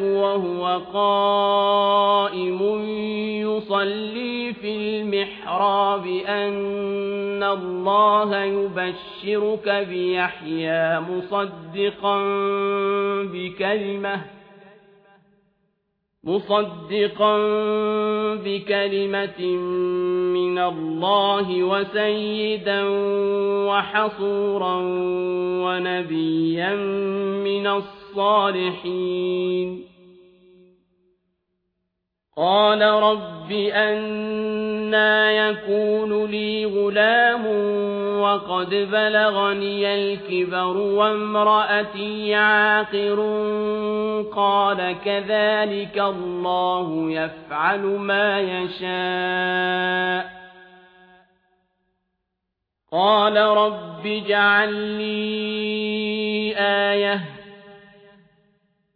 وهو قائم يصلي في المحراب أن الله يبشرك بيحيى مصدقا بكلمة مصدقا بكلمة من الله وسيدا وحصورا ونبيا من الصالحين. قال رب أنا يكون لي غلام وقد بلغني الكبر وامرأتي عاقر قال كذلك الله يفعل ما يشاء قال رب اجعل لي آية